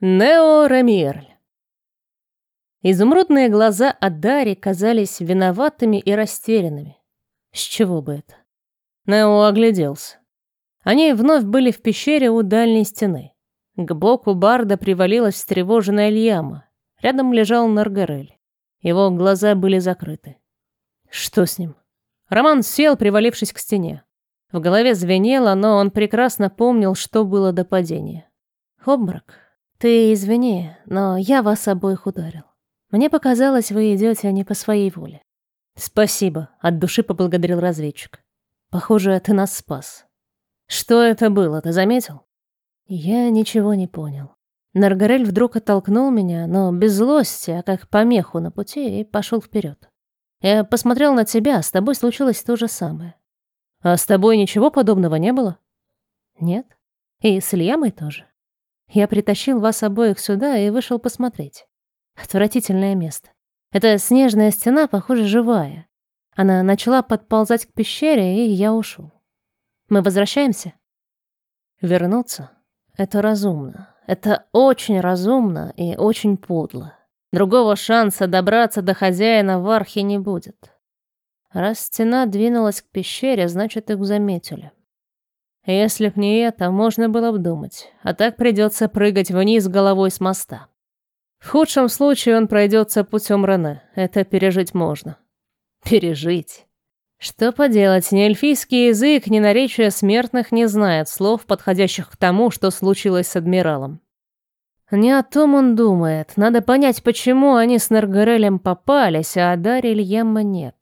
Нео Рамиерль. Изумрудные глаза Адари казались виноватыми и растерянными. С чего бы это? Нео огляделся. Они вновь были в пещере у дальней стены. К боку Барда привалилась встревоженная Льяма. Рядом лежал Наргарель. Его глаза были закрыты. Что с ним? Роман сел, привалившись к стене. В голове звенело, но он прекрасно помнил, что было до падения. Обморок. Ты извини, но я вас обоих ударил. Мне показалось, вы идете не по своей воле. Спасибо, от души поблагодарил разведчик. Похоже, ты нас спас. Что это было, ты заметил? Я ничего не понял. Наргарель вдруг оттолкнул меня, но без злости, а как помеху на пути, и пошел вперед. Я посмотрел на тебя, с тобой случилось то же самое. А с тобой ничего подобного не было? Нет. И с Ильямой тоже. Я притащил вас обоих сюда и вышел посмотреть. Отвратительное место. Эта снежная стена, похоже, живая. Она начала подползать к пещере, и я ушел. Мы возвращаемся? Вернуться? Это разумно. Это очень разумно и очень подло. Другого шанса добраться до хозяина в архе не будет. Раз стена двинулась к пещере, значит, их заметили. Если б не это, можно было бы думать. А так придется прыгать вниз головой с моста. В худшем случае он пройдется путем Рене. Это пережить можно. Пережить. Что поделать, ни эльфийский язык, ни наречия смертных не знает слов, подходящих к тому, что случилось с адмиралом. Не о том он думает. Надо понять, почему они с Наргарелем попались, а Ильяма нет.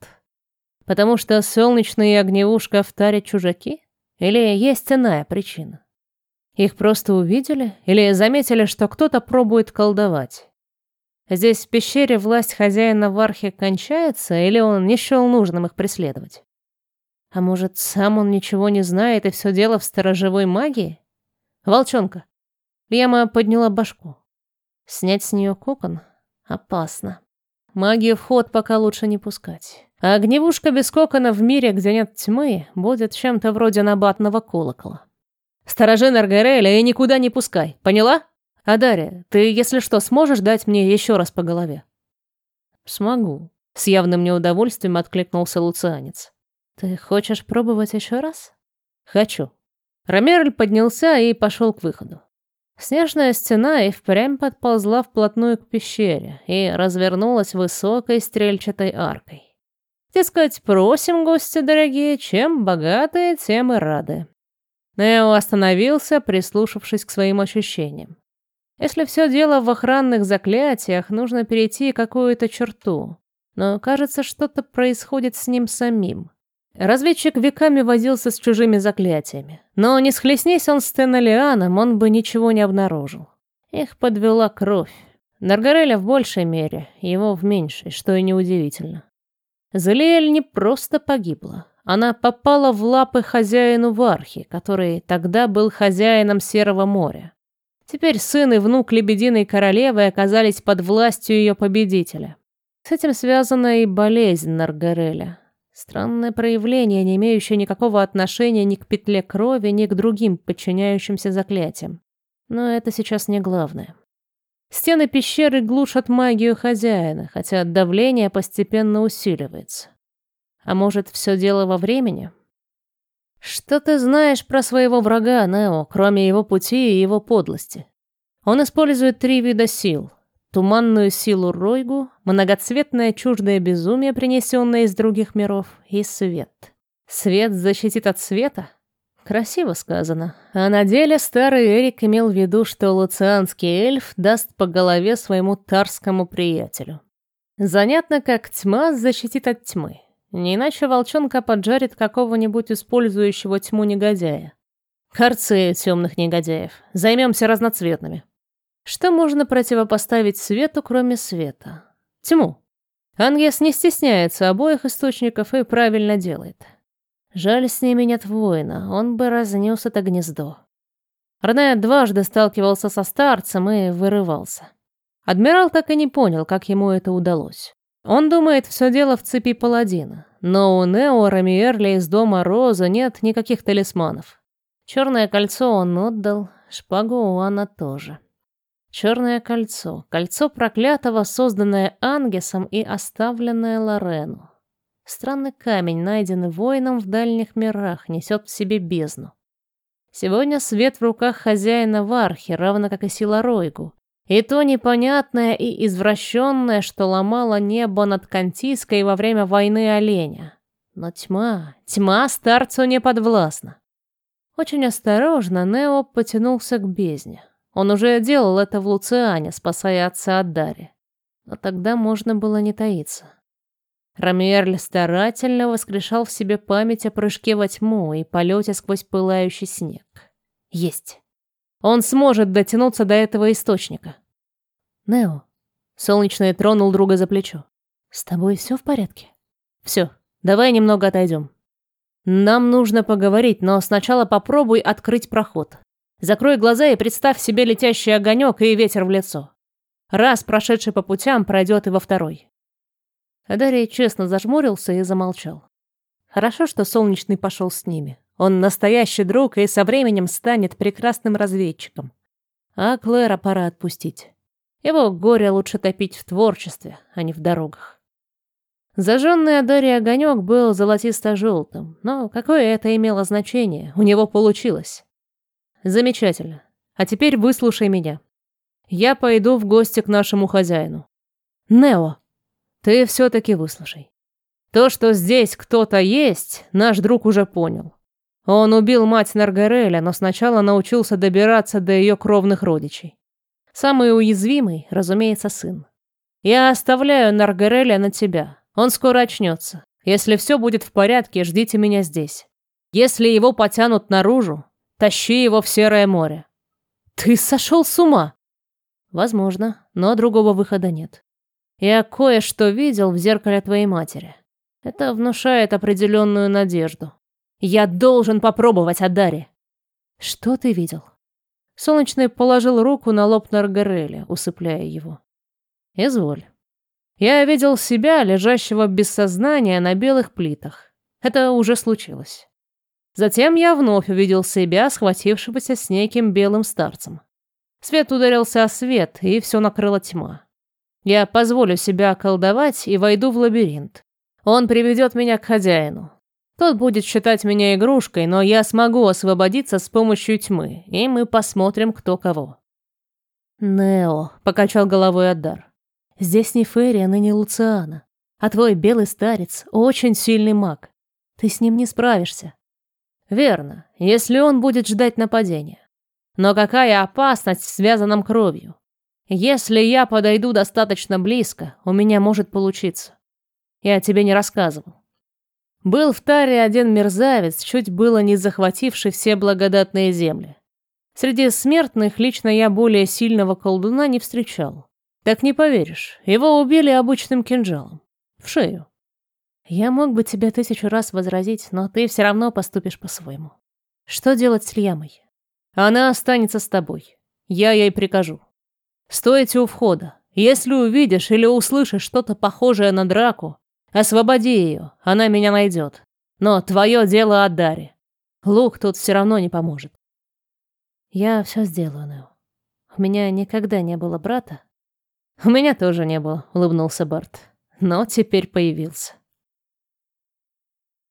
Потому что солнечные огневушка в таре чужаки? Или есть иная причина? Их просто увидели или заметили, что кто-то пробует колдовать? Здесь в пещере власть хозяина в архе кончается, или он не счел нужным их преследовать? А может, сам он ничего не знает, и все дело в сторожевой магии? Волчонка. Лема подняла башку. Снять с нее кокон? Опасно. Магию в ход пока лучше не пускать. А огневушка без кокона в мире, где нет тьмы, будет чем-то вроде набатного колокола. Сторожи Наргареля и никуда не пускай, поняла? А Дарья, ты, если что, сможешь дать мне еще раз по голове? Смогу. С явным неудовольствием откликнулся луцианец. Ты хочешь пробовать еще раз? Хочу. Ромерль поднялся и пошел к выходу. Снежная стена и впрямь подползла вплотную к пещере и развернулась высокой стрельчатой аркой. Дескать, просим, гости дорогие, чем богатые, тем и рады. Нео остановился, прислушавшись к своим ощущениям. Если все дело в охранных заклятиях, нужно перейти какую-то черту. Но, кажется, что-то происходит с ним самим. Разведчик веками возился с чужими заклятиями. Но не схлестнись он с Теннелианом, он бы ничего не обнаружил. Их подвела кровь. Наргареля в большей мере, его в меньшей, что и неудивительно. Залиэль не просто погибла. Она попала в лапы хозяину Вархи, который тогда был хозяином Серого моря. Теперь сын и внук Лебединой королевы оказались под властью ее победителя. С этим связана и болезнь Наргареля. Странное проявление, не имеющее никакого отношения ни к петле крови, ни к другим подчиняющимся заклятиям. Но это сейчас не главное. Стены пещеры глушат магию хозяина, хотя давление постепенно усиливается. А может, все дело во времени? Что ты знаешь про своего врага, Нео, кроме его пути и его подлости? Он использует три вида сил. Туманную силу Ройгу, многоцветное чуждое безумие, принесенное из других миров, и свет. Свет защитит от света? Красиво сказано. А на деле старый Эрик имел в виду, что луцианский эльф даст по голове своему тарскому приятелю. Занятно, как тьма защитит от тьмы. Не иначе волчонка поджарит какого-нибудь использующего тьму негодяя. Харцы темных негодяев. Займемся разноцветными. Что можно противопоставить свету, кроме света? Тьму. Ангес не стесняется обоих источников и правильно делает. Жаль, с ними нет воина, он бы разнес это гнездо. Рне дважды сталкивался со старцем и вырывался. Адмирал так и не понял, как ему это удалось. Он думает, все дело в цепи паладина. Но у Нео Рамиерли из дома Роза нет никаких талисманов. Черное кольцо он отдал, шпагу у Анна тоже. Черное кольцо. Кольцо проклятого, созданное Ангесом и оставленное Лорену. Странный камень, найденный воином в дальних мирах, несет в себе бездну. Сегодня свет в руках хозяина Вархи, равно как и сила Ройгу. И то непонятное и извращенное, что ломало небо над Кантийской во время войны оленя. Но тьма, тьма старцу не подвластна. Очень осторожно Нео потянулся к бездне. Он уже делал это в Луциане, спасая отца от Дари. Но тогда можно было не таиться. Рамиерль старательно воскрешал в себе память о прыжке во тьму и полете сквозь пылающий снег. Есть. Он сможет дотянуться до этого источника. Нео. Солнечный тронул друга за плечо. С тобой все в порядке? Все. Давай немного отойдем. Нам нужно поговорить, но сначала попробуй открыть проход. Закрой глаза и представь себе летящий огонек и ветер в лицо. Раз прошедший по путям пройдет и во второй. Адарий честно зажмурился и замолчал. Хорошо, что Солнечный пошел с ними. Он настоящий друг и со временем станет прекрасным разведчиком. А Клэра пора отпустить. Его горе лучше топить в творчестве, а не в дорогах. Зажженный Адарий огонек был золотисто-желтым, но какое это имело значение, у него получилось. Замечательно. А теперь выслушай меня. Я пойду в гости к нашему хозяину. Нео, ты все-таки выслушай. То, что здесь кто-то есть, наш друг уже понял. Он убил мать Наргареля, но сначала научился добираться до ее кровных родичей. Самый уязвимый, разумеется, сын. Я оставляю Наргареля на тебя. Он скоро очнется. Если все будет в порядке, ждите меня здесь. Если его потянут наружу, тащи его в Серое море. Ты сошел с ума? Возможно, но другого выхода нет. Я кое-что видел в зеркале твоей матери. Это внушает определенную надежду. Я должен попробовать Адари. Что ты видел? Солнечный положил руку на лоб Наргареля, усыпляя его. Изволь. Я видел себя, лежащего без сознания на белых плитах. Это уже случилось. Затем я вновь увидел себя, схватившегося с неким белым старцем. Свет ударился о свет, и все накрыла тьма. Я позволю себя околдовать и войду в лабиринт. Он приведет меня к хозяину. Тот будет считать меня игрушкой, но я смогу освободиться с помощью тьмы, и мы посмотрим, кто кого. Нео, покачал головой Аддар. Здесь не Фериан и не Луциана, а твой белый старец очень сильный маг. Ты с ним не справишься. Верно, если он будет ждать нападения. Но какая опасность в связанном кровью? Если я подойду достаточно близко, у меня может получиться. Я тебе не рассказывал. Был в Таре один мерзавец, чуть было не захвативший все благодатные земли. Среди смертных лично я более сильного колдуна не встречал. Так не поверишь, его убили обычным кинжалом. В шею. Я мог бы тебе тысячу раз возразить, но ты все равно поступишь по-своему. Что делать с Льямой? Она останется с тобой. Я ей прикажу. Стойте у входа. Если увидишь или услышишь что-то похожее на драку, освободи ее, она меня найдет. Но твое дело от Дари. Лук тут все равно не поможет. Я все сделаю, Нео. У меня никогда не было брата. У меня тоже не было, улыбнулся Барт. Но теперь появился.